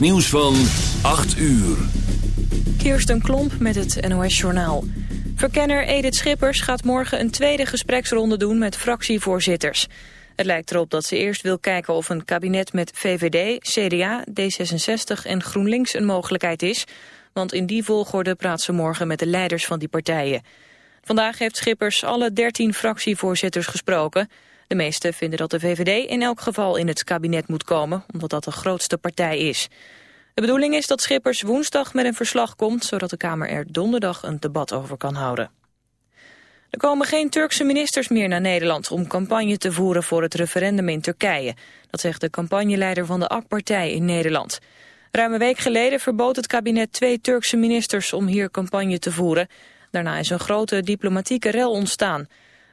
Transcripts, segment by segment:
nieuws van 8 uur. Kirsten Klomp met het NOS-journaal. Verkenner Edith Schippers gaat morgen een tweede gespreksronde doen met fractievoorzitters. Het lijkt erop dat ze eerst wil kijken of een kabinet met VVD, CDA, D66 en GroenLinks een mogelijkheid is. Want in die volgorde praat ze morgen met de leiders van die partijen. Vandaag heeft Schippers alle 13 fractievoorzitters gesproken. De meesten vinden dat de VVD in elk geval in het kabinet moet komen, omdat dat de grootste partij is. De bedoeling is dat Schippers woensdag met een verslag komt... zodat de Kamer er donderdag een debat over kan houden. Er komen geen Turkse ministers meer naar Nederland... om campagne te voeren voor het referendum in Turkije. Dat zegt de campagneleider van de AK-partij in Nederland. Ruim een week geleden verbood het kabinet twee Turkse ministers... om hier campagne te voeren. Daarna is een grote diplomatieke rel ontstaan.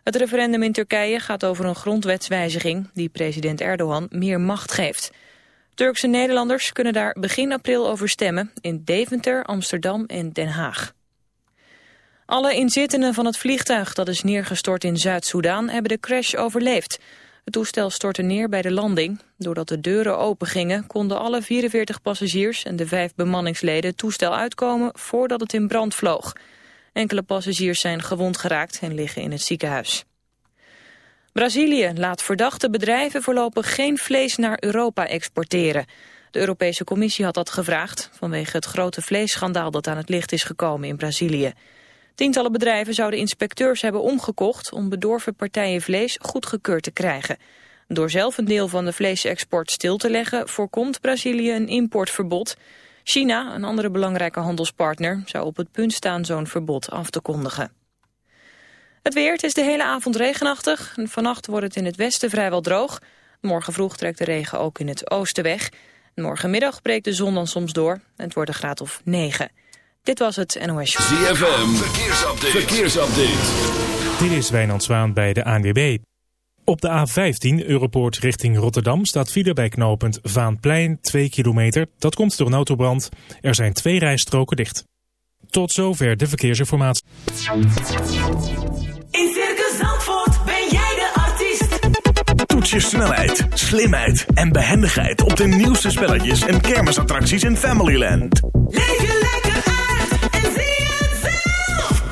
Het referendum in Turkije gaat over een grondwetswijziging... die president Erdogan meer macht geeft... Turkse Nederlanders kunnen daar begin april over stemmen in Deventer, Amsterdam en Den Haag. Alle inzittenden van het vliegtuig dat is neergestort in Zuid-Soedan hebben de crash overleefd. Het toestel stortte neer bij de landing. Doordat de deuren open gingen konden alle 44 passagiers en de vijf bemanningsleden het toestel uitkomen voordat het in brand vloog. Enkele passagiers zijn gewond geraakt en liggen in het ziekenhuis. Brazilië laat verdachte bedrijven voorlopig geen vlees naar Europa exporteren. De Europese Commissie had dat gevraagd vanwege het grote vleesschandaal dat aan het licht is gekomen in Brazilië. Tientallen bedrijven zouden inspecteurs hebben omgekocht om bedorven partijen vlees goedgekeurd te krijgen. Door zelf een deel van de vleesexport stil te leggen voorkomt Brazilië een importverbod. China, een andere belangrijke handelspartner, zou op het punt staan zo'n verbod af te kondigen. Het weer, het is de hele avond regenachtig. Vannacht wordt het in het westen vrijwel droog. Morgen vroeg trekt de regen ook in het oosten weg. Morgenmiddag breekt de zon dan soms door. Het wordt een graad of 9. Dit was het NOS Show. ZFM, verkeersupdate. verkeersupdate. Dit is Wijnand Zwaan bij de ANWB. Op de A15 Europoort richting Rotterdam staat file bij knooppunt Vaanplein 2 kilometer. Dat komt door een autobrand. Er zijn twee rijstroken dicht. Tot zover de verkeersinformatie. In Circus Zandvoort ben jij de artiest. Toets je snelheid, slimheid en behendigheid op de nieuwste spelletjes en kermisattracties in Familyland. Leef je lekker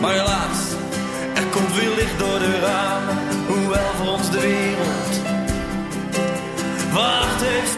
Maar helaas, er komt weer licht door de ramen. Hoewel voor ons de wereld wacht heeft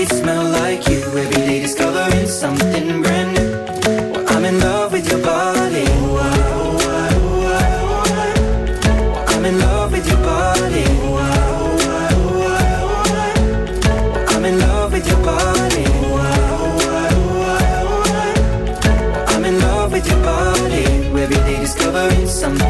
Sheets smell like you. Every day discovering something brand new. Well, I'm in love with your body. I'm in love with your body. I'm in love with your body. I'm in love with your body. Every day discovering something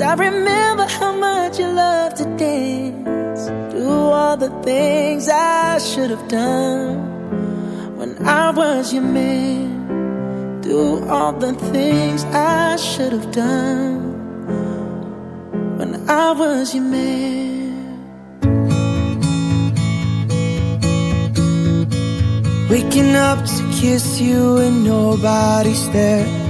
cause I remember how much you loved to dance. Do all the things I should have done when I was your man. Do all the things I should have done when I was your man. Waking up to kiss you and nobody's there.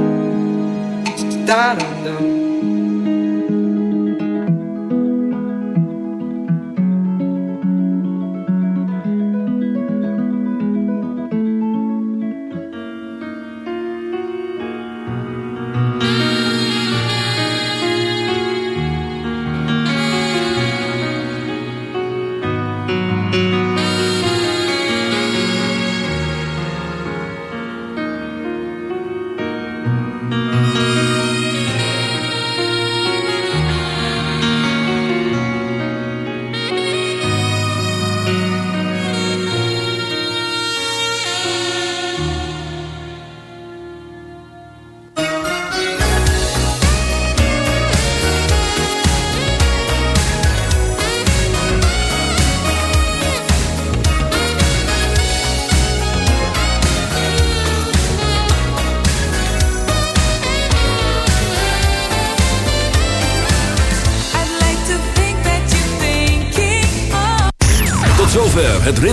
Da